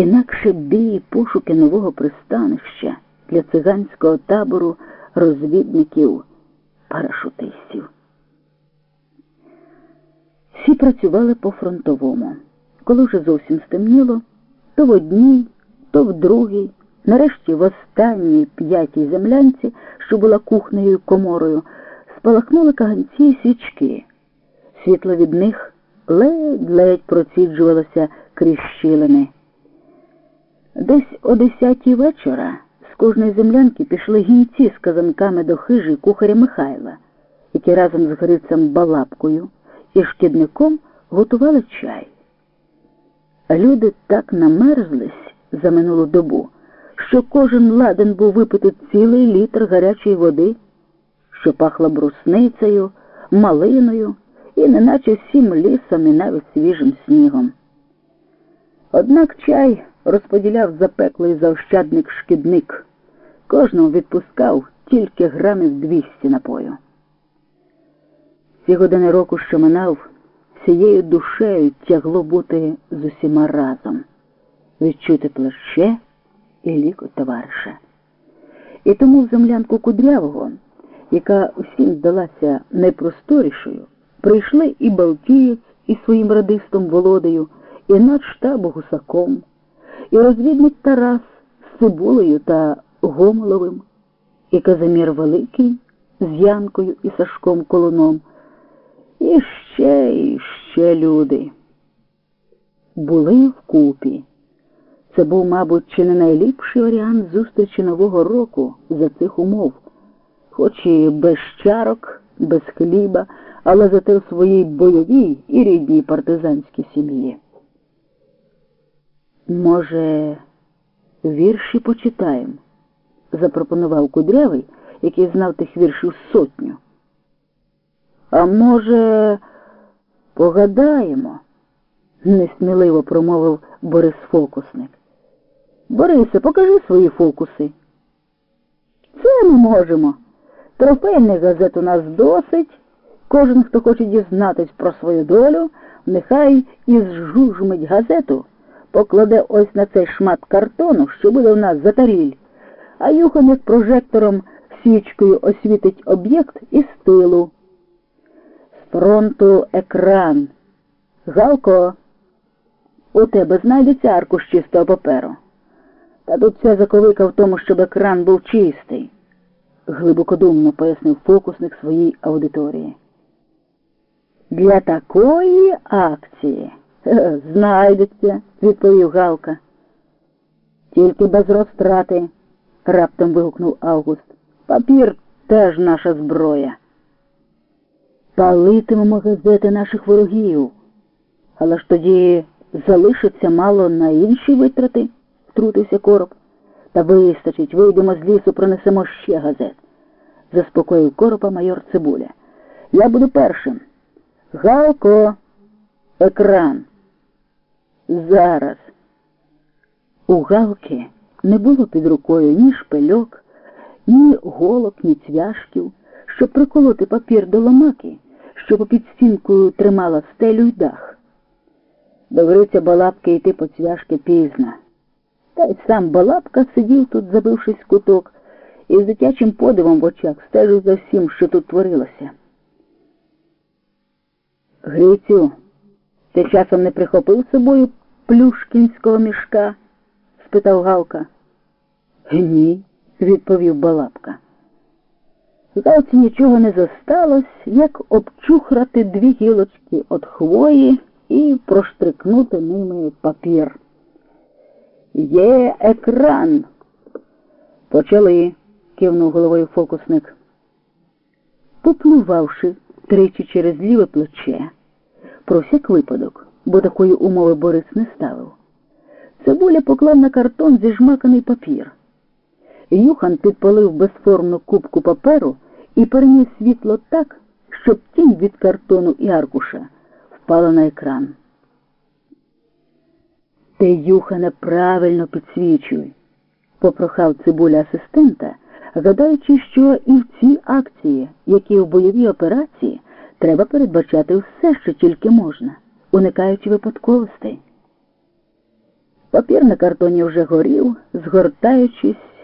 Інакше бій і пошуки нового пристанища для циганського табору розвідників парашутистів. Всі працювали по фронтовому. Коли вже зовсім стемніло, то в одній, то в другій, нарешті в останній п'ятій землянці, що була кухнею коморою, спалахнули каганці і свічки. Світло від них ледь-ледь проціджувалося крізь щілини. Десь о десятій вечора з кожної землянки пішли гінці з казанками до хижі кухаря Михайла, які разом з Грицем Балапкою і шкідником готували чай. Люди так намерзлись за минулу добу, що кожен ладен був випити цілий літр гарячої води, що пахла брусницею, малиною і неначе всім лісом і навіть свіжим снігом. Однак чай розподіляв запеклий заощадник шкідник, кожному відпускав тільки грамів 200 напою. Ці години року, що минав, цією душею тягло бути з усіма разом, відчути плеще і ліку товариша. І тому в землянку кудрявого, яка всім здалася найпросторішою, прийшли і Балтієць із своїм радистом Володею, і надштабу гусаком, і розвідник Тарас з Цибулею та Гомоловим, і Казимір Великий з Янкою і Сашком Колоном. І ще, і ще люди. Були вкупі. Це був, мабуть, чи не найліпший варіант зустрічі Нового року за цих умов, хоч і без чарок, без хліба, але зате в своїй бойовій і рідній партизанській сім'ї. Може, вірші почитаємо? запропонував кудрявий, який знав тих віршів сотню. А може, погадаємо? несміливо промовив Борис Фокусник. Борисе, покажи свої фокуси. Це ми можемо. Трофейних газет у нас досить. Кожен, хто хоче дізнатись про свою долю, нехай із жужмить газету, покладе ось на цей шмат картону, що буде у нас за таріль, а юхан як прожектором свічкою освітить об'єкт із тилу фронту екран. Галко, у тебе знайдеться аркуш чистого паперу. Та тут вся заковика в тому, щоб екран був чистий, глибокодумно пояснив фокусник своїй аудиторії. Для такої акції знайдеться, відповів Галка. Тільки без розтрати, раптом вигукнув Август. Папір теж наша зброя. Палитимемо газети наших ворогів. Але ж тоді залишиться мало на інші витрати, втрутився короб. Та вистачить, вийдемо з лісу, пронесемо ще газет, заспокоїв коропа майор Цибуля. Я буду першим. Галко, екран. Зараз. У Галки не було під рукою ні шпильок, ні голок, ні цвяшків, щоб приколоти папір до ломаки що попід стінкою тримала стелю й дах. Довелося балапки йти по цвяшки пізно. Та й сам балапка сидів тут, забившись в куток, і з дитячим подивом в очах стежив за всім, що тут творилося. Грицю, ти часом не прихопив з собою плюшкінського мішка? спитав Галка. Ні, відповів балапка. Галці нічого не зосталось, як обчухрати дві гілочки від хвої і проштрикнути ними папір. Є екран. Почали, кивнув головою фокусник. Поплювавши тричі через ліве плече, про всяк випадок, бо такої умови Борис не ставив, цибуля поклав на картон зіжмаканий папір. Юхан підпалив безформну кубку паперу і переніс світло так, щоб тінь від картону і аркуша впала на екран. Ти, Юхане, правильно підсвічуй, попрохав цибуля асистента, гадаючи, що і в цій акції, як і в бойовій операції, треба передбачати все, що тільки можна, уникаючи випадковостей. Папір на картоні вже горів, згортаючись